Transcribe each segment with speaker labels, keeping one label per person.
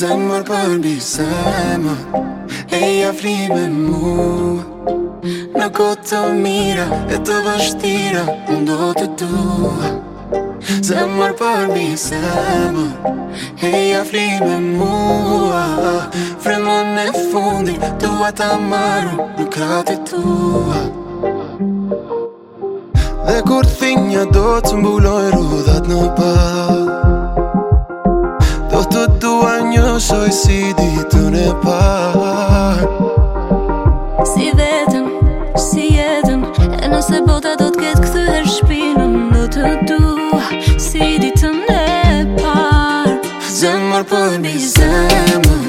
Speaker 1: Zemër për një zemër E ja fri me mu Në kotë të mira E të vështira Unë do të tua Zemër për një zemër E ja fri me mu Fremën e Tua Të amaru Në kratë tua Dhe kur thinja do të mbuloj Rudat në pas Si ditën e par Si vetën, si jetën E nëse bota do t'ketë këthu e shpinën Do të du, Si ditën e par Zemër për një zemën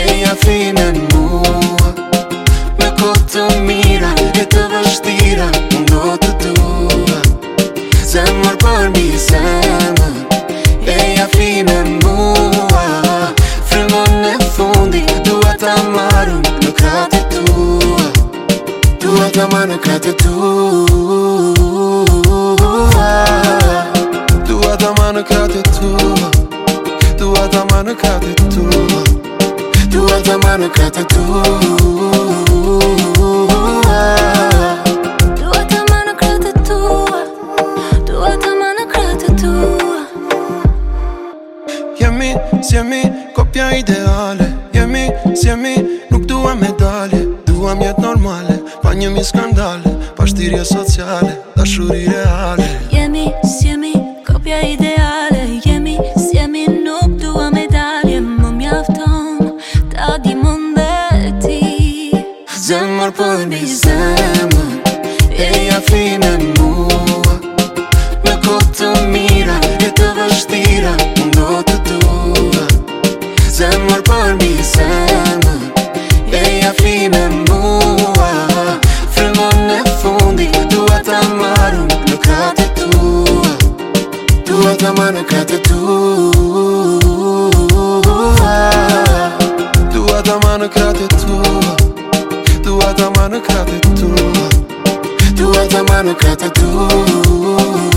Speaker 1: E ja finën mua Në kohë të mira E të vështira Në të dua Zemër për një zemën të manë ka të tu Dua të manë ka të tu Dua të manë ka të tu Dua të manë ka të tu Sjemi kopja ideale Jemi, sjemi, nuk duha medalje Duham jetë normale një mi skandale Pashtirje sociale, da shuri reale Jemi, s'jemi, kopja ideale Jemi, s'jemi, nuk dua medalje Më mjafton, ta di munde ti Zemër për po mi zemër, e ja fine mu natamani kati tu Dua ah, tamani kati tu Dua tamani kati tu Dua tamani kati tu